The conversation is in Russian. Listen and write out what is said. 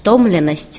Стомленность.